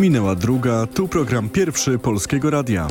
Minęła druga, tu program pierwszy Polskiego Radia.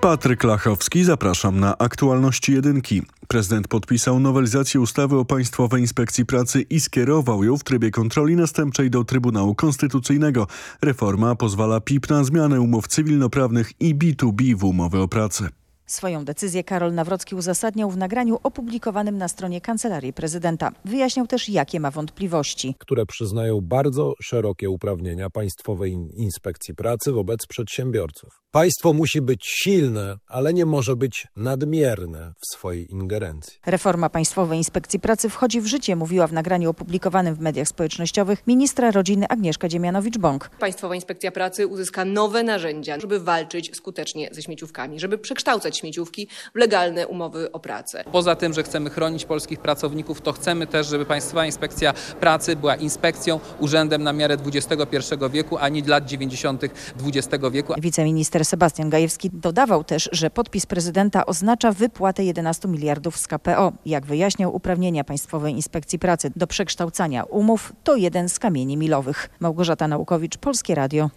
Patryk Lachowski, zapraszam na aktualności jedynki. Prezydent podpisał nowelizację ustawy o Państwowej Inspekcji Pracy i skierował ją w trybie kontroli następczej do Trybunału Konstytucyjnego. Reforma pozwala PIP na zmianę umów cywilnoprawnych i B2B w umowy o pracę. Swoją decyzję Karol Nawrocki uzasadniał w nagraniu opublikowanym na stronie Kancelarii Prezydenta. Wyjaśniał też, jakie ma wątpliwości. które przyznają bardzo szerokie uprawnienia Państwowej Inspekcji Pracy wobec przedsiębiorców. Państwo musi być silne, ale nie może być nadmierne w swojej ingerencji. Reforma Państwowej Inspekcji Pracy wchodzi w życie, mówiła w nagraniu opublikowanym w mediach społecznościowych ministra rodziny Agnieszka Dziemianowicz-Bąk. Państwowa Inspekcja Pracy uzyska nowe narzędzia, żeby walczyć skutecznie ze śmieciówkami, żeby przekształcać śmieciówki w legalne umowy o pracę. Poza tym, że chcemy chronić polskich pracowników, to chcemy też, żeby Państwowa Inspekcja Pracy była inspekcją, urzędem na miarę XXI wieku, a nie lat 90. XX wieku. Wiceminister Sebastian Gajewski dodawał też, że podpis prezydenta oznacza wypłatę 11 miliardów z KPO. Jak wyjaśniał, uprawnienia Państwowej Inspekcji Pracy do przekształcania umów to jeden z kamieni milowych. Małgorzata Naukowicz, Polskie Radio.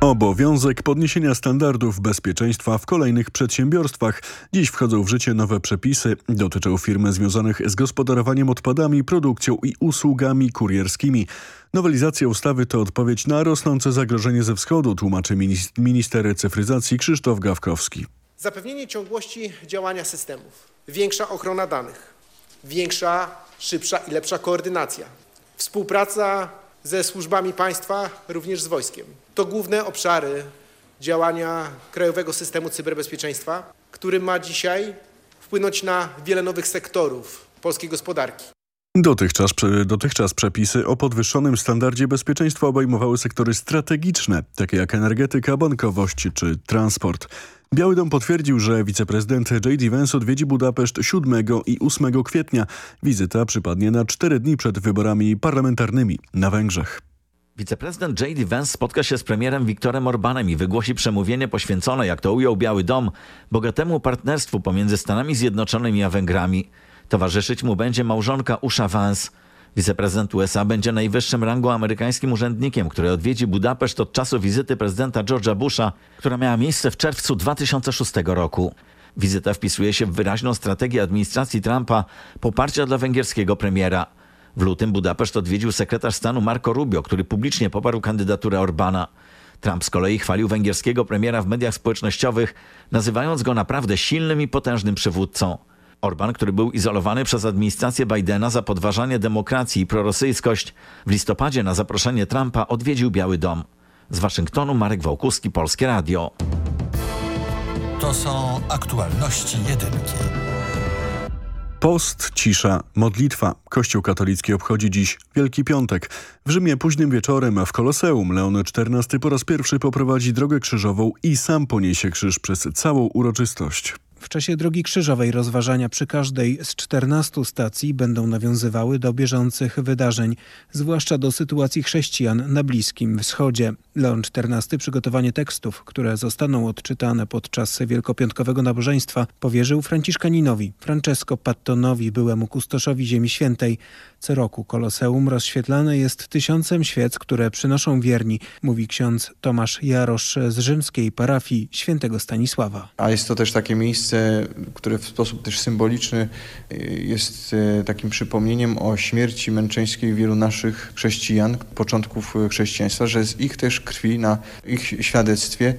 Obowiązek podniesienia standardów bezpieczeństwa w kolejnych przedsiębiorstwach. Dziś wchodzą w życie nowe przepisy. Dotyczą firm związanych z gospodarowaniem odpadami, produkcją i usługami kurierskimi. Nowelizacja ustawy to odpowiedź na rosnące zagrożenie ze wschodu, tłumaczy minis- minister cyfryzacji Krzysztof Gawkowski. Zapewnienie ciągłości działania systemów, większa ochrona danych, większa, szybsza i lepsza koordynacja, współpraca ze służbami państwa, również z wojskiem. To główne obszary działania Krajowego Systemu Cyberbezpieczeństwa, który ma dzisiaj wpłynąć na wiele nowych sektorów polskiej gospodarki. Dotychczas, dotychczas przepisy o podwyższonym standardzie bezpieczeństwa obejmowały sektory strategiczne, takie jak energetyka, bankowość czy transport. Biały Dom potwierdził, że wiceprezydent J.D. Vance odwiedzi Budapeszt 7 i 8 kwietnia. Wizyta przypadnie na cztery dni przed wyborami parlamentarnymi na Węgrzech. Wiceprezydent J.D. Vance spotka się z premierem Viktorem Orbanem i wygłosi przemówienie poświęcone, jak to ujął Biały Dom, bogatemu partnerstwu pomiędzy Stanami Zjednoczonymi a Węgrami. Towarzyszyć mu będzie małżonka Usha Vance. Wiceprezydent USA będzie najwyższym rangą amerykańskim urzędnikiem, który odwiedzi Budapeszt od czasu wizyty prezydenta George'a Busha, która miała miejsce w czerwcu 2006 roku. Wizyta wpisuje się w wyraźną strategię administracji Trumpa poparcia dla węgierskiego premiera. W lutym Budapeszt odwiedził sekretarz stanu Marco Rubio, który publicznie poparł kandydaturę Orbana. Trump z kolei chwalił węgierskiego premiera w mediach społecznościowych, nazywając go naprawdę silnym i potężnym przywódcą. Orban, który był izolowany przez administrację Bidena za podważanie demokracji i prorosyjskość, w listopadzie na zaproszenie Trumpa odwiedził Biały Dom. Z Waszyngtonu Marek Wałkuski, Polskie Radio. To są aktualności jedynki. Post, cisza, modlitwa. Kościół katolicki obchodzi dziś Wielki Piątek. W Rzymie późnym wieczorem, a w Koloseum Leon XIV po raz pierwszy poprowadzi drogę krzyżową i sam poniesie krzyż przez całą uroczystość. W czasie drogi krzyżowej rozważania przy każdej z 14 stacji będą nawiązywały do bieżących wydarzeń, zwłaszcza do sytuacji chrześcijan na Bliskim Wschodzie. Leon XIV przygotowanie tekstów, które zostaną odczytane podczas wielkopiątkowego nabożeństwa, powierzył Franciszkaninowi, Francesco Pattonowi, byłemu kustoszowi Ziemi Świętej. Co roku Koloseum rozświetlane jest tysiącem świec, które przynoszą wierni, mówi ksiądz Tomasz Jarosz z rzymskiej parafii świętego Stanisława. A jest to też takie miejsce, które w sposób też symboliczny y, jest y, takim przypomnieniem o śmierci męczeńskiej wielu naszych chrześcijan, początków y, chrześcijaństwa, że z ich też krwi, na ich świadectwie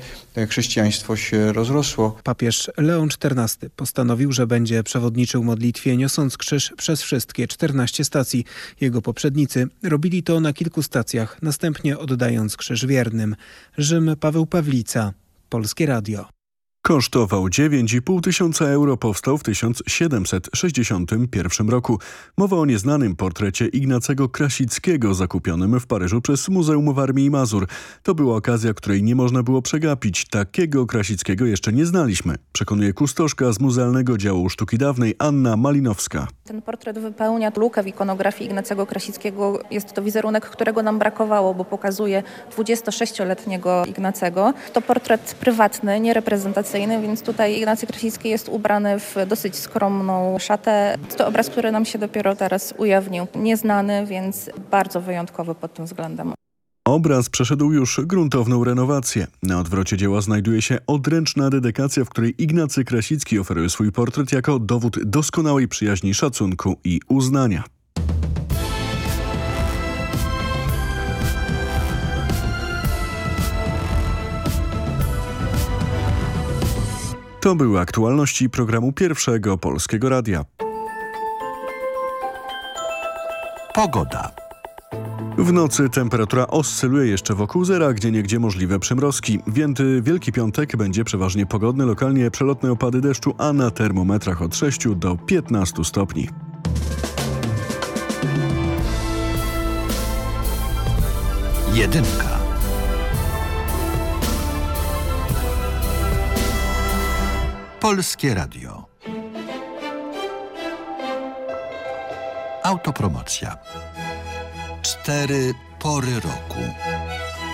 chrześcijaństwo się rozrosło. Papież Leon XIV postanowił, że będzie przewodniczył modlitwie niosąc krzyż przez wszystkie 14 stacji. Jego poprzednicy robili to na kilku stacjach, następnie oddając krzyż wiernym. Rzym Paweł Pawlica, Polskie Radio. Kosztował 9,5 tysiąca euro, powstał w 1761 roku. Mowa o nieznanym portrecie Ignacego Krasickiego zakupionym w Paryżu przez Muzeum Warmii i Mazur. To była okazja, której nie można było przegapić. Takiego Krasickiego jeszcze nie znaliśmy, przekonuje kustoszka z Muzealnego Działu Sztuki Dawnej Anna Malinowska. Ten portret wypełnia lukę w ikonografii Ignacego Krasickiego. Jest to wizerunek, którego nam brakowało, bo pokazuje 26-letniego Ignacego. To portret prywatny, więc tutaj Ignacy Krasicki jest ubrany w dosyć skromną szatę. To obraz, który nam się dopiero teraz ujawnił. Nieznany, więc bardzo wyjątkowy pod tym względem. Obraz przeszedł już gruntowną renowację. Na odwrocie dzieła znajduje się odręczna dedykacja, w której Ignacy Krasicki oferuje swój portret jako dowód doskonałej przyjaźni, szacunku i uznania. To były aktualności programu Pierwszego Polskiego Radia. Pogoda. W nocy temperatura oscyluje jeszcze wokół zera, gdzie niegdzie możliwe przymrozki. Więty Wielki Piątek będzie przeważnie pogodny, lokalnie przelotne opady deszczu, a na termometrach od 6 do 15 stopni. Jedynka. Polskie Radio. Autopromocja. Cztery pory roku.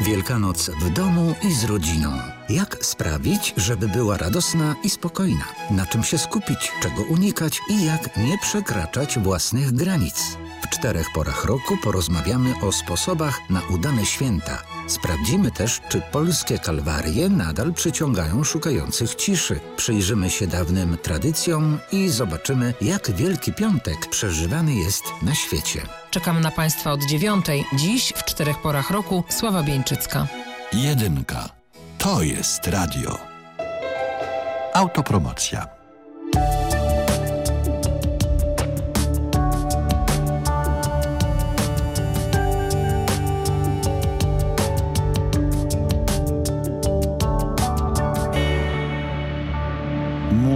Wielkanoc w domu i z rodziną. Jak sprawić, żeby była radosna i spokojna? Na czym się skupić, czego unikać i jak nie przekraczać własnych granic? W czterech porach roku porozmawiamy o sposobach na udane święta. Sprawdzimy też, czy polskie kalwarie nadal przyciągają szukających ciszy. Przyjrzymy się dawnym tradycjom i zobaczymy, jak Wielki Piątek przeżywany jest na świecie. Czekam na Państwa od dziewiątej. Dziś w czterech porach roku Sława Bieńczycka. Jedynka. To jest radio. Autopromocja.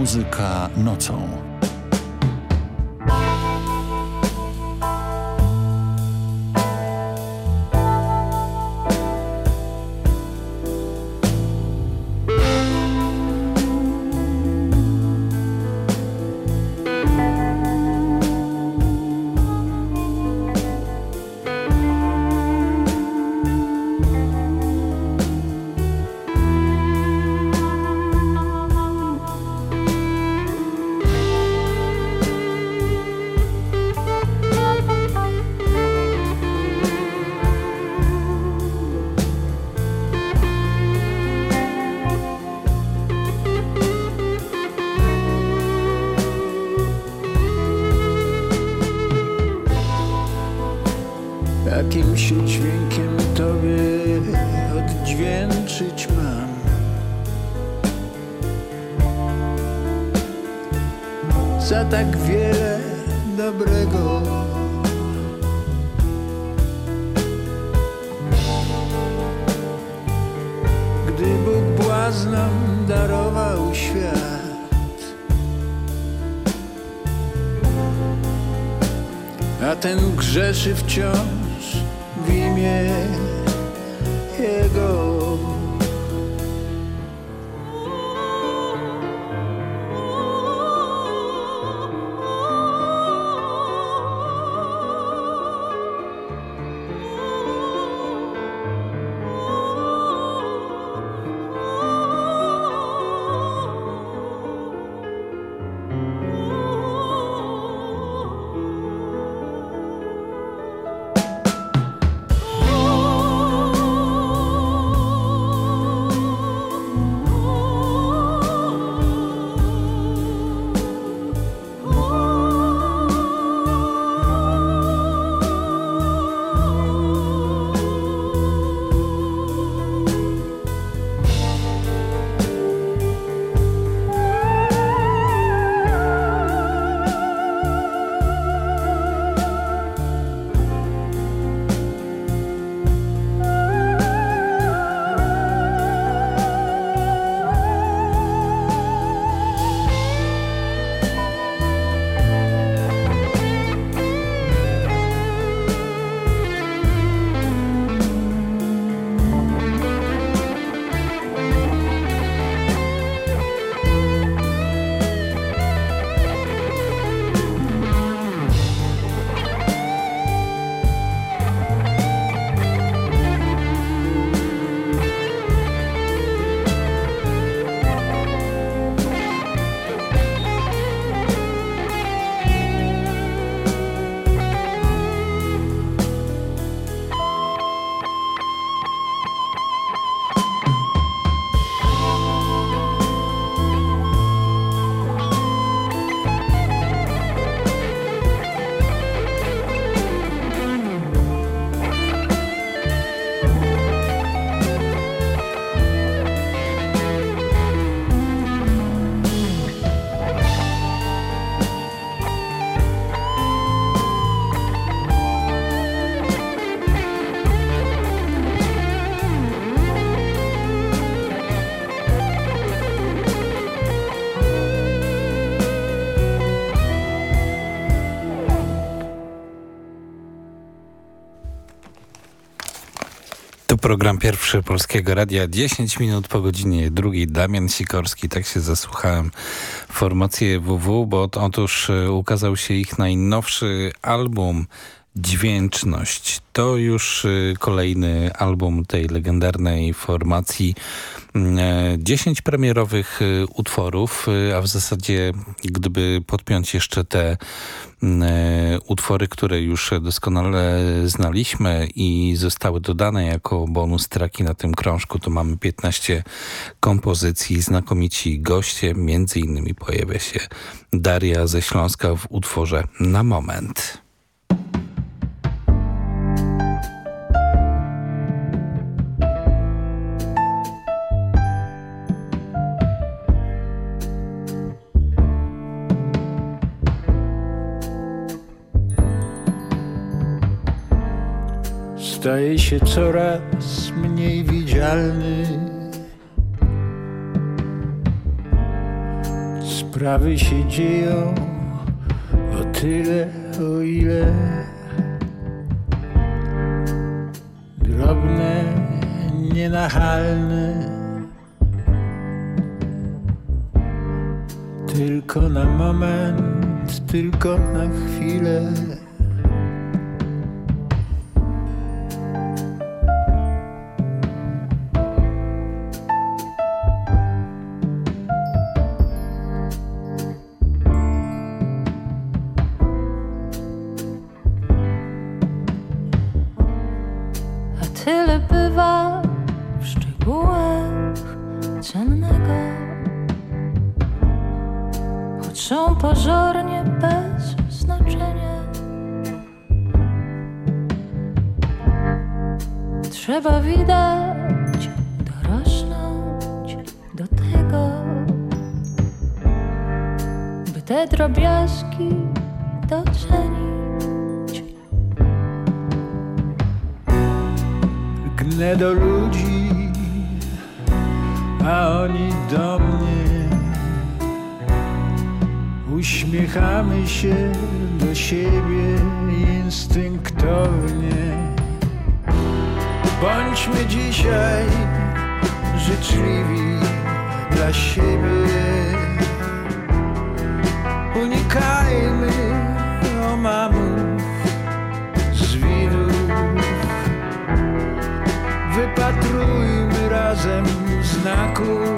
Muzyka nocą. Ten grzeszy program pierwszy Polskiego Radia. 10 minut po godzinie drugiej. Damian Sikorski. Tak się zasłuchałem formację WW, bo otóż e, ukazał się ich najnowszy album Dźwięczność. To już y, kolejny album tej legendarnej formacji. 10 mm, e, premierowych y, utworów, y, a w zasadzie gdyby podpiąć jeszcze te mm, e, utwory, które już doskonale znaliśmy i zostały dodane jako bonus traki na tym krążku, to mamy 15 kompozycji, znakomici goście, między innymi pojawia się Daria ze Śląska w utworze Na Moment. Staje się coraz mniej widzialny. Sprawy się dzieją o tyle, o ile drobne, nienachalne. Tylko na moment, tylko na chwilę. Te drobiazgi docenić. Gnę do ludzi, a oni do mnie. Uśmiechamy się do siebie instynktownie. Bądźmy dzisiaj życzliwi dla siebie. Unikajmy omamów z widów. Wypatrujmy razem znaków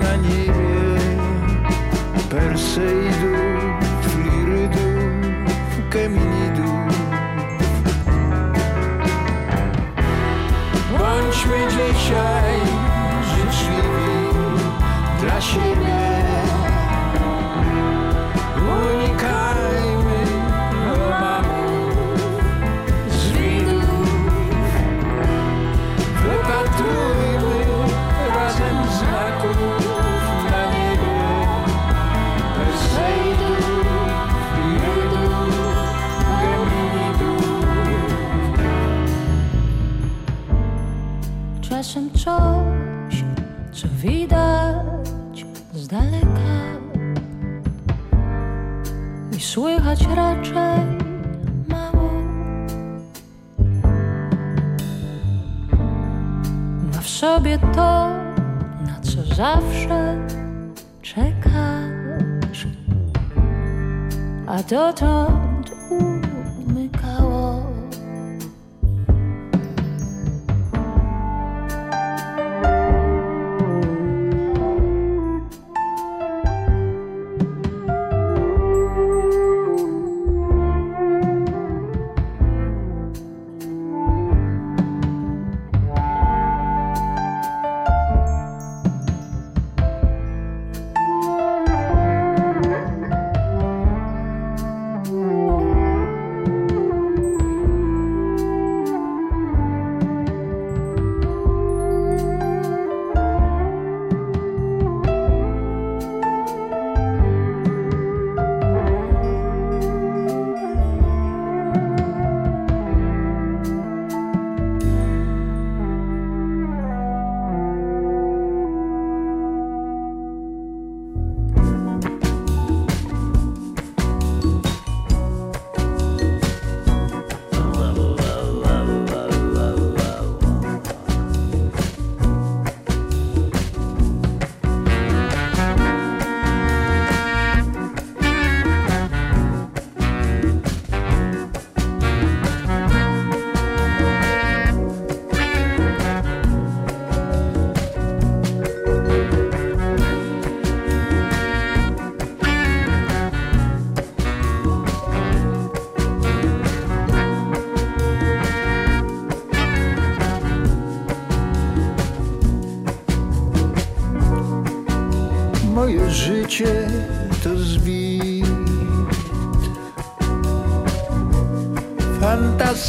na niebie. Perseidów, Flirydów, Keminidów Bądźmy dzisiaj coś, co widać z daleka i słychać raczej mało. Ma w sobie to, na co zawsze czekasz, a dotąd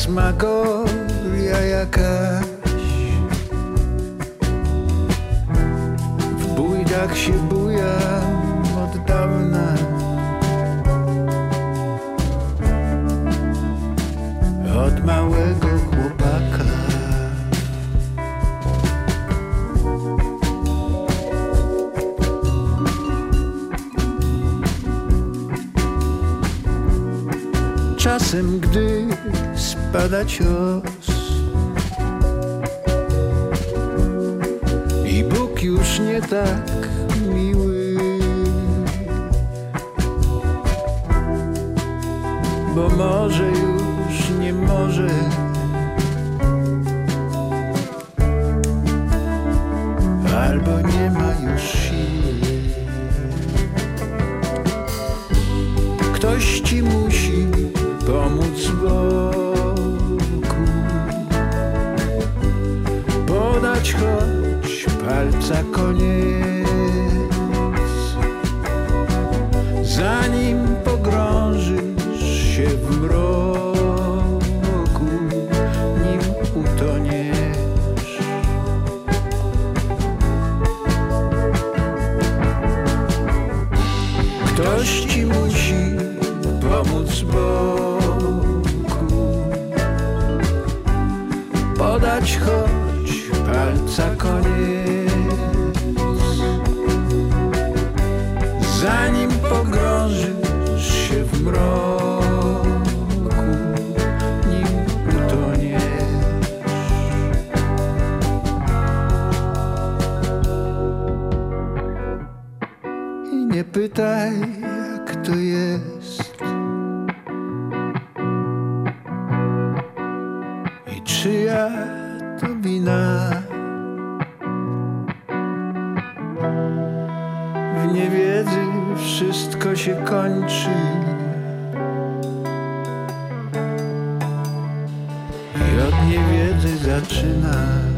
my goal. Spada cios I Bóg już nie tak to wina. W niewiedzy wszystko się kończy. I od niewiedzy zaczyna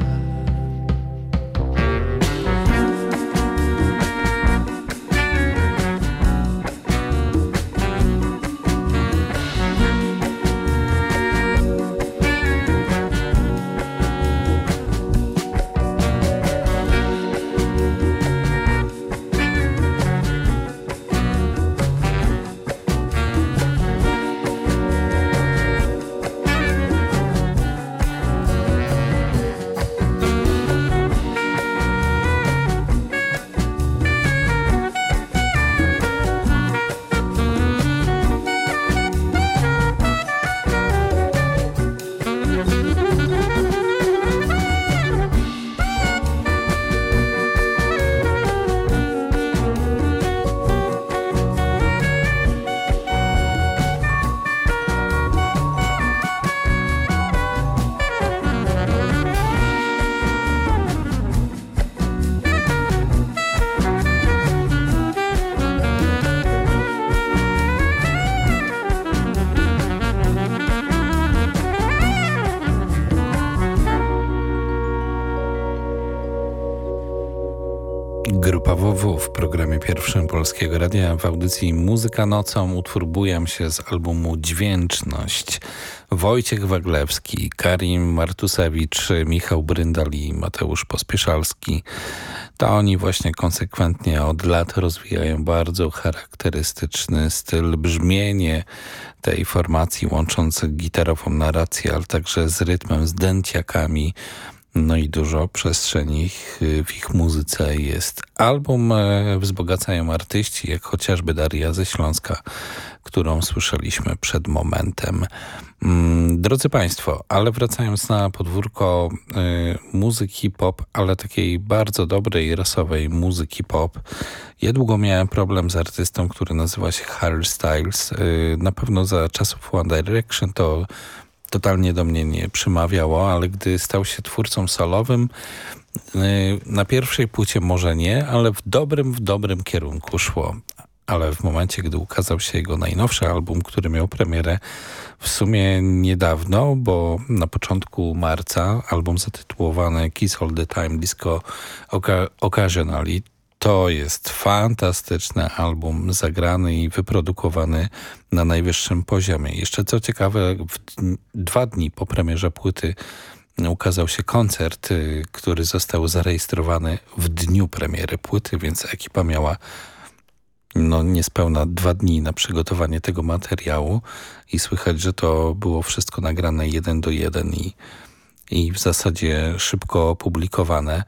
Radia w audycji Muzyka Nocą utwór Bujam się z albumu Dźwięczność. Wojciech Waglewski, Karim Martusewicz, Michał Bryndal i Mateusz Pospieszalski. To oni właśnie konsekwentnie od lat rozwijają bardzo charakterystyczny styl, brzmienie tej formacji łączący gitarową narrację, ale także z rytmem, z dęciakami, no i dużo przestrzeni w ich muzyce jest. Album e, wzbogacają artyści, jak chociażby Daria ze Śląska, którą słyszeliśmy przed momentem. Mm, drodzy Państwo, ale wracając na podwórko y, muzyki pop, ale takiej bardzo dobrej, rasowej muzyki pop. Ja długo miałem problem z artystą, który nazywa się Harry Styles. Y, na pewno za czasów One Direction to totalnie do mnie nie przemawiało, ale gdy stał się twórcą solowym, na pierwszej płycie może nie, ale w dobrym, w dobrym kierunku szło. Ale w momencie, gdy ukazał się jego najnowszy album, który miał premierę w sumie niedawno, bo na początku marca, album zatytułowany Kiss All The Time Disco Occasionally, To jest fantastyczny album, zagrany i wyprodukowany na najwyższym poziomie. Jeszcze co ciekawe, dwa dni po premierze płyty ukazał się koncert, y, który został zarejestrowany w dniu premiery płyty, więc ekipa miała no niespełna dwa dni na przygotowanie tego materiału i słychać, że to było wszystko nagrane jeden do jeden i, i w zasadzie szybko opublikowane.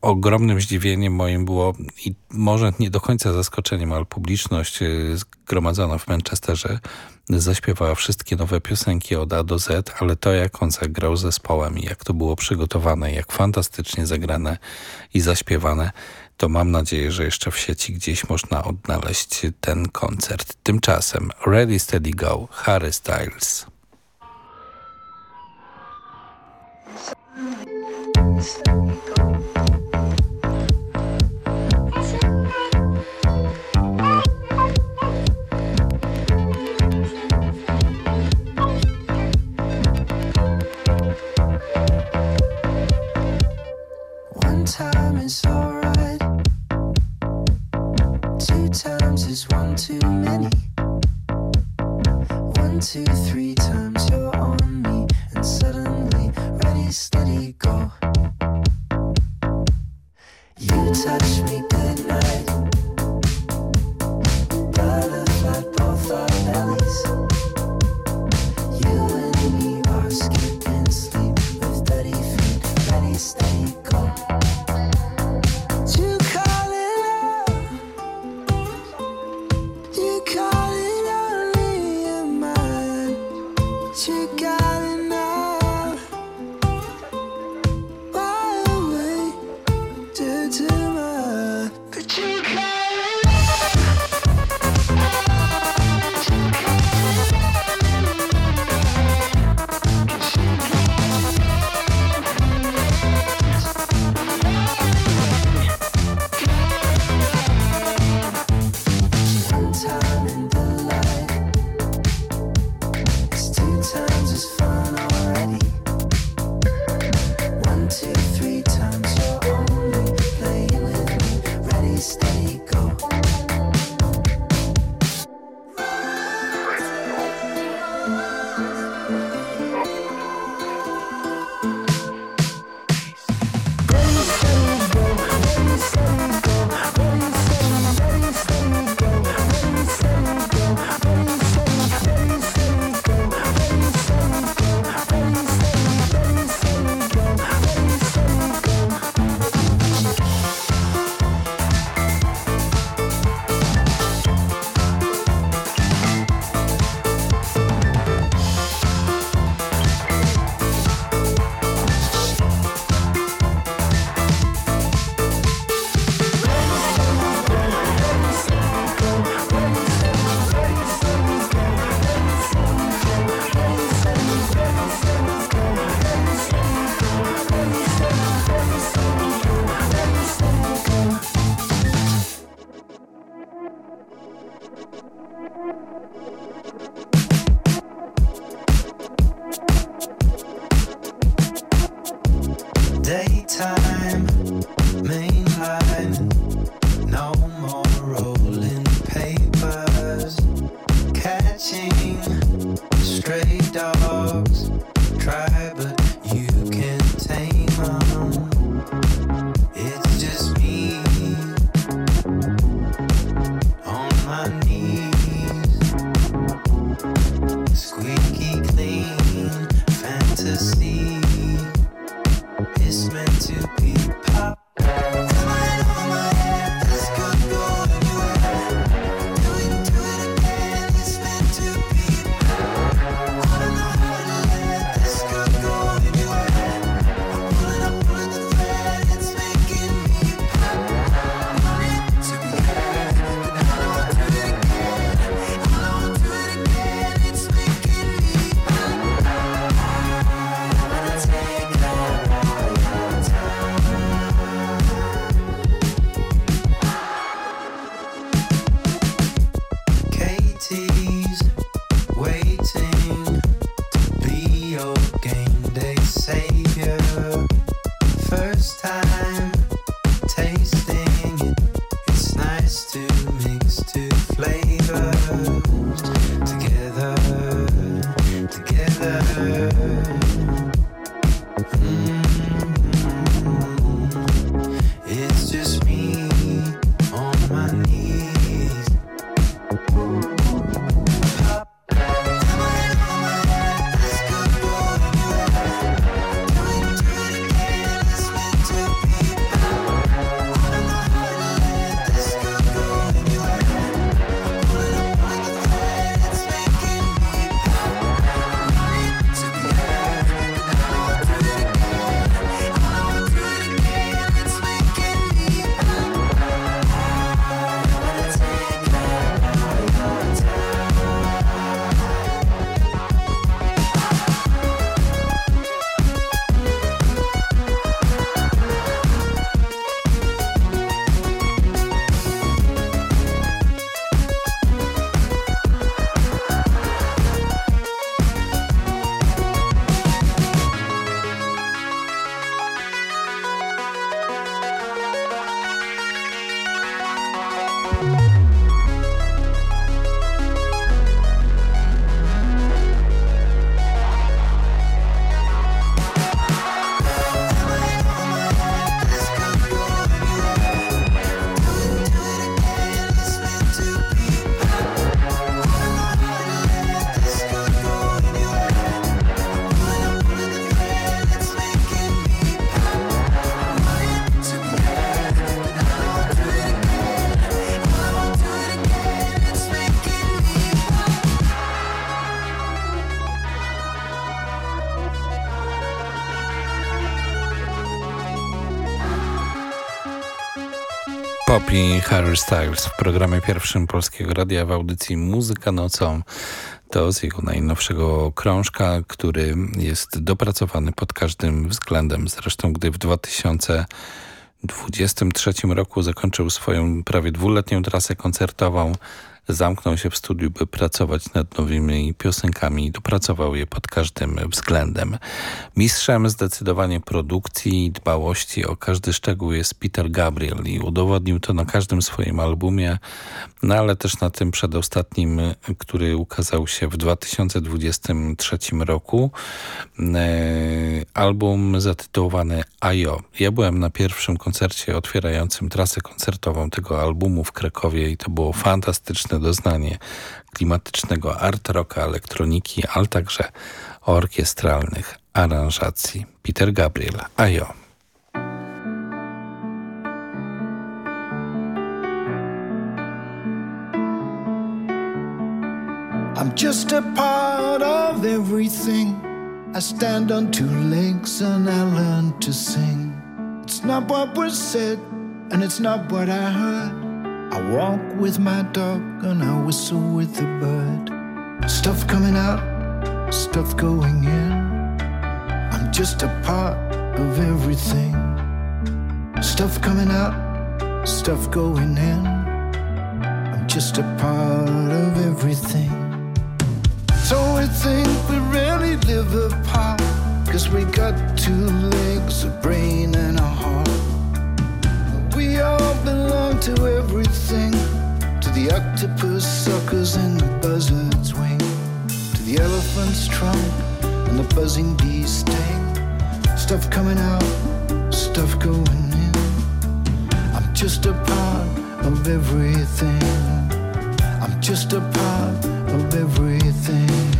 Ogromnym zdziwieniem moim było i może nie do końca zaskoczeniem, ale publiczność y, zgromadzona w Manchesterze zaśpiewała wszystkie nowe piosenki od A do Z, ale to jak on zagrał zespołem i jak to było przygotowane, jak fantastycznie zagrane i zaśpiewane, to mam nadzieję, że jeszcze w sieci gdzieś można odnaleźć ten koncert. Tymczasem Ready Steady Go, Harry Styles. Poppy Harry Styles w programie pierwszym Polskiego Radia w audycji Muzyka Nocą. To z jego najnowszego krążka, który jest dopracowany pod każdym względem. Zresztą gdy w 2023 roku zakończył swoją prawie dwuletnią trasę koncertową, zamknął się w studiu, by pracować nad nowymi piosenkami i dopracował je pod każdym względem. Mistrzem zdecydowanie produkcji i dbałości o każdy szczegół jest Peter Gabriel i udowodnił to na każdym swoim albumie, no ale też na tym przedostatnim, który ukazał się w 2023 roku. E, album zatytułowany Ajo. Ja byłem na pierwszym koncercie otwierającym trasę koncertową tego albumu w Krakowie i to było fantastyczne doznanie klimatycznego art rocka, elektroniki, ale także orkiestralnych aranżacji. Peter Gabriel, Ajo. I'm just a part of everything. I stand on two legs and I learn to sing. It's not what was said, and it's not what I heard. I walk with my dog and I whistle with the bird. Stuff coming out, stuff going in. I'm just a part of everything. Stuff coming out, stuff going in. I'm just a part of everything. So we think we really live apart. Cause we got two legs, a brain, and a heart. We all belong to everything. To the octopus suckers and the buzzard's wing. To the elephant's trunk and the buzzing bee's sting. Stuff coming out, stuff going in. I'm just a part of everything. I'm just a part of everything.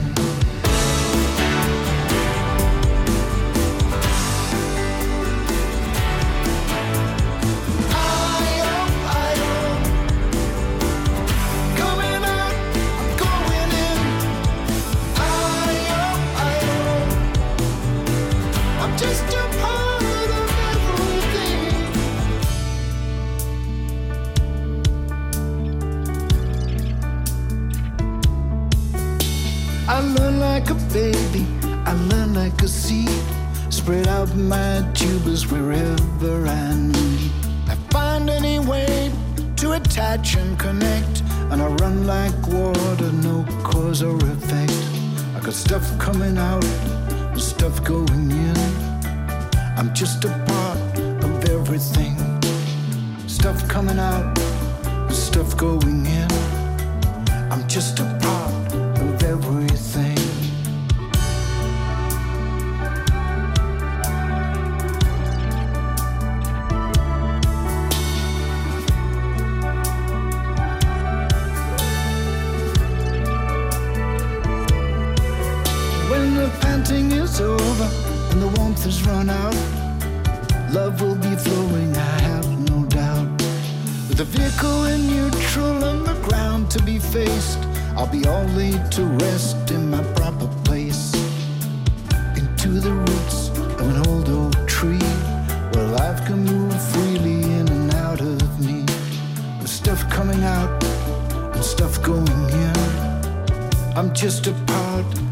The panting is over and the warmth has run out, love will be flowing, I have no doubt. With the vehicle in neutral and the ground to be faced, I'll be all laid to rest in my proper place. Into the roots of an old oak tree, where life can move freely in and out of me. With stuff coming out and stuff going in. I'm just a part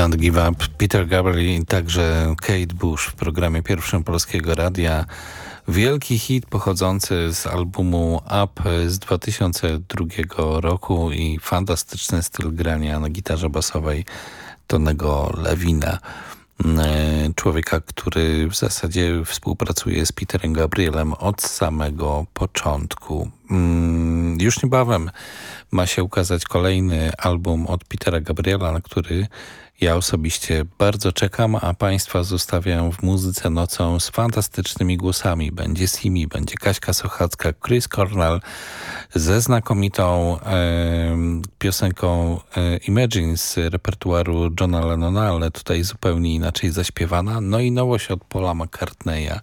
Don't Give Up, Peter Gabriel i także Kate Bush w programie pierwszym Polskiego Radia. Wielki hit pochodzący z albumu Up z 2002 roku i fantastyczny styl grania na gitarze basowej Tonego Lewina. E, Człowieka, który w zasadzie współpracuje z Peterem Gabrielem od samego początku. Mm, Już niebawem ma się ukazać kolejny album od Petera Gabriela, na który ja osobiście bardzo czekam, a Państwa zostawiam w muzyce nocą z fantastycznymi głosami. Będzie Simi, będzie Kaśka Sochacka, Chris Cornell ze znakomitą e, piosenką e, Imagine z repertuaru Johna Lennona, ale tutaj zupełnie inaczej zaśpiewana. No i nowość od Paula McCartneya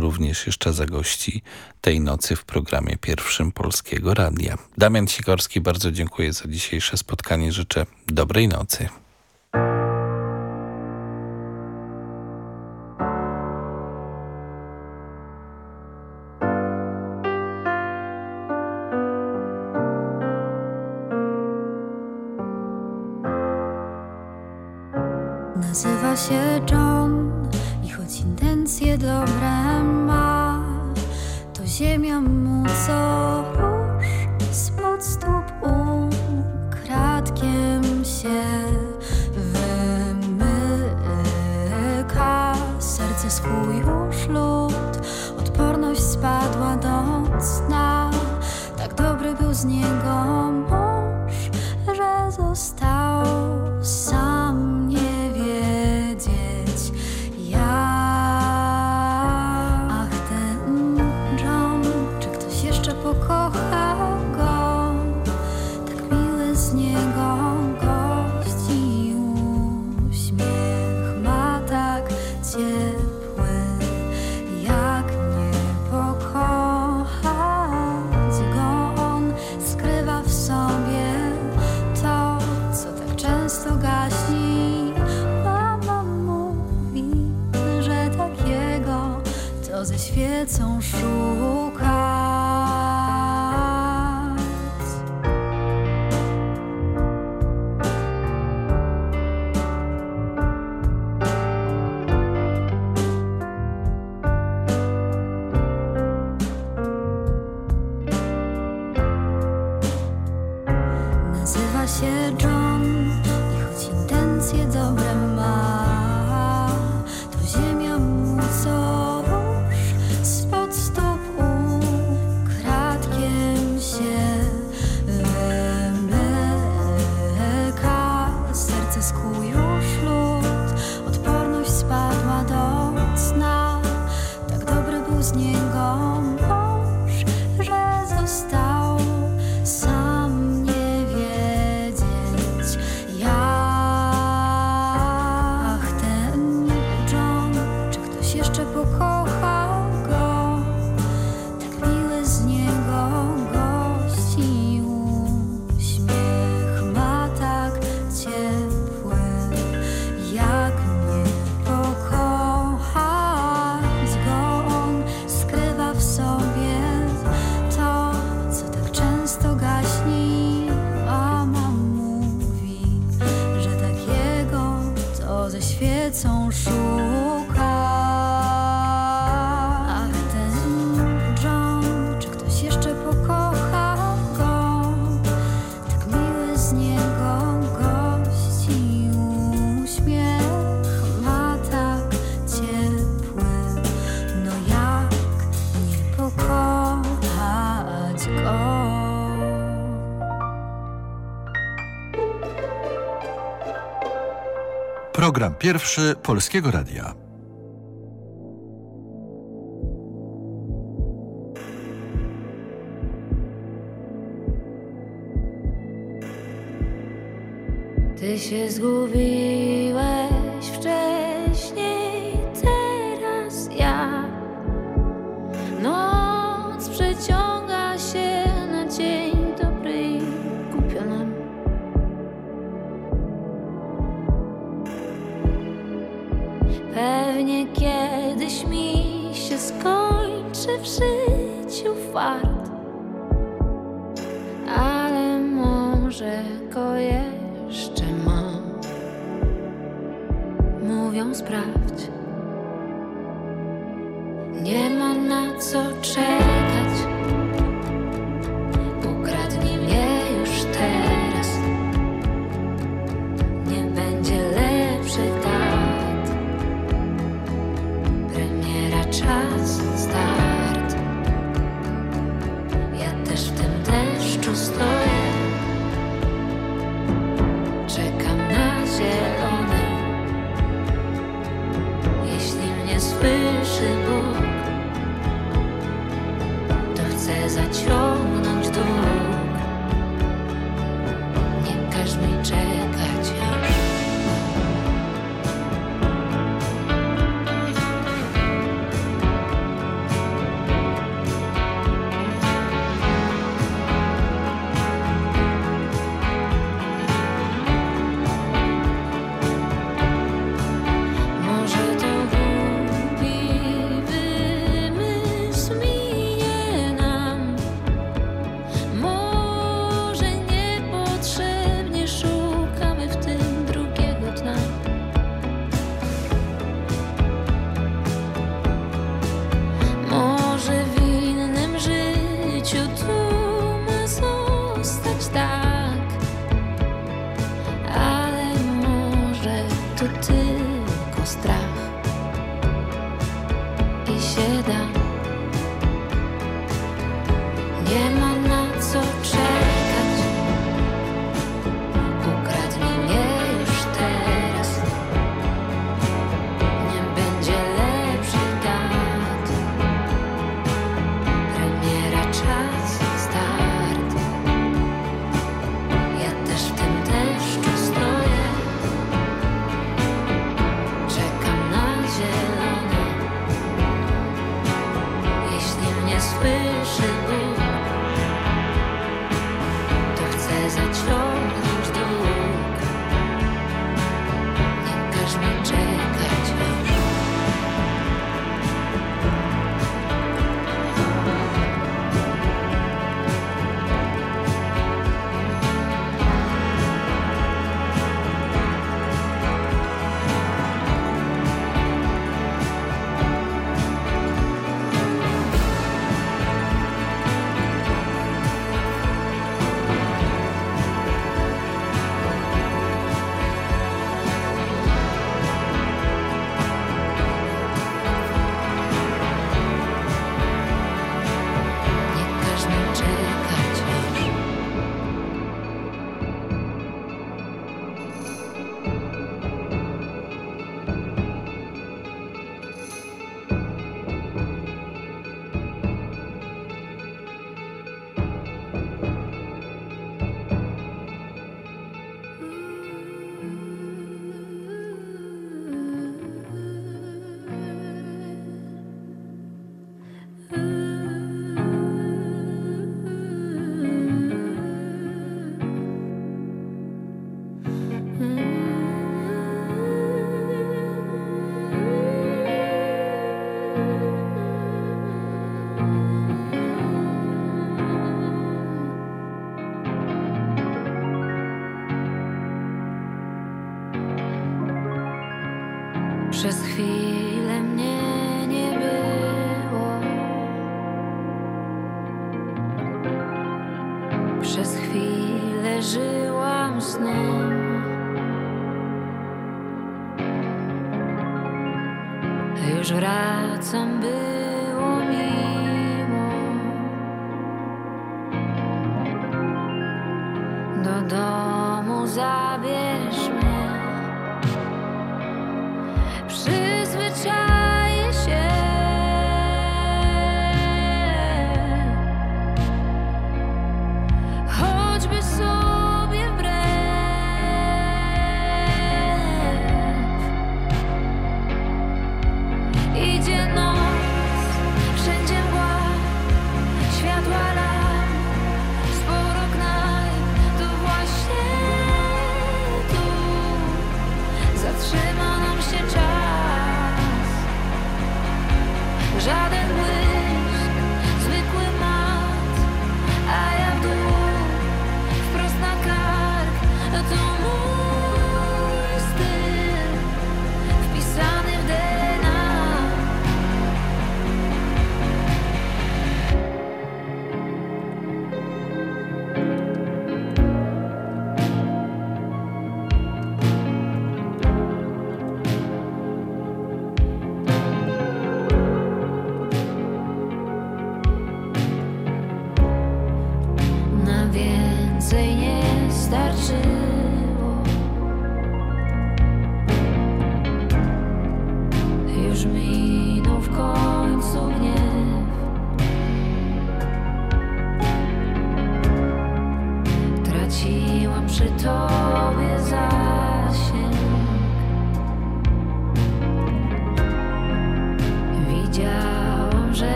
również jeszcze zagości tej nocy w programie pierwszym Polskiego Radia. Damian Sikorski, bardzo dziękuję za dzisiejsze spotkanie. Życzę dobrej nocy. Ze świecą Program pierwszy Polskiego Radia. Ty się zgubiłeś w życiu fart,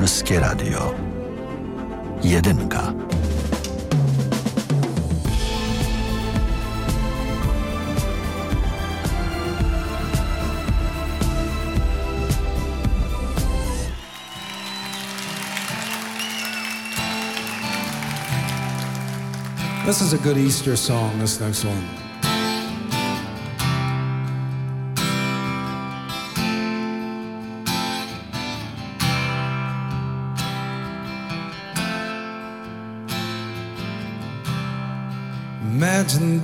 Polskie Radio. Jedynka. This is a good Easter song, this next one.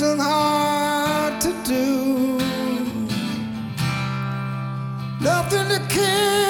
isn't hard to do. Nothing to keep.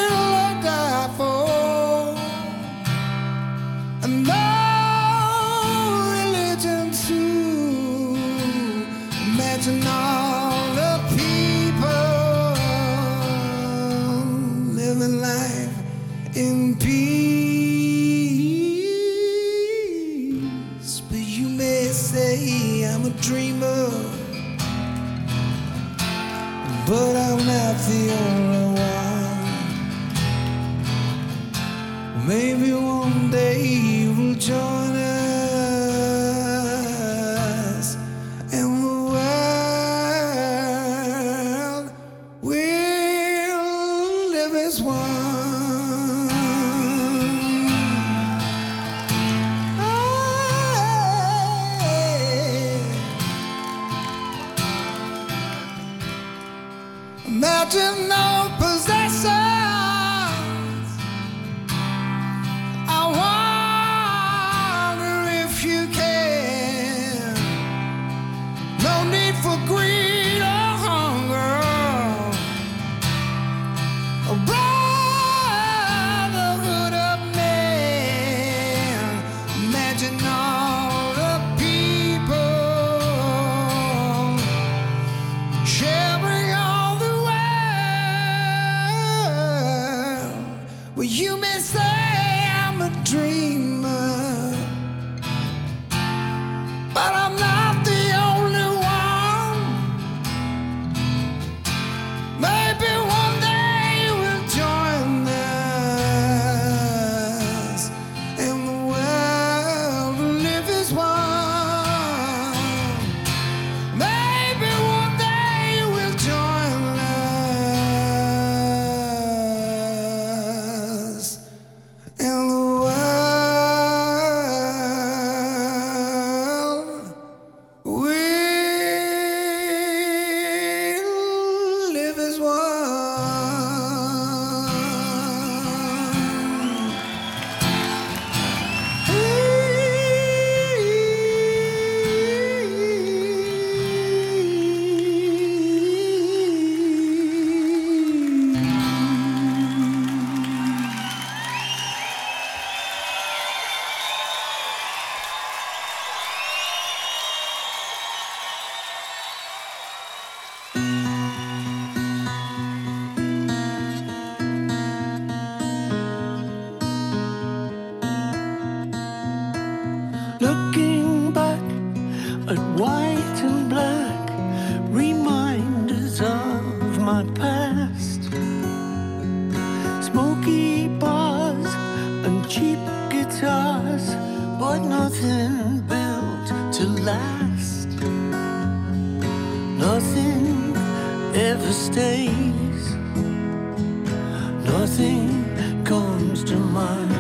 Nothing comes to mind.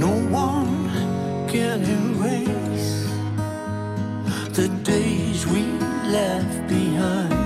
No one can erase the days we left behind.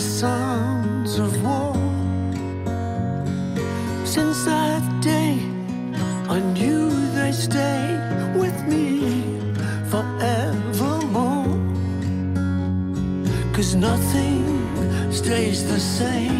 The sounds of war. Since that day, I knew they'd stay with me forevermore. Cause nothing stays the same,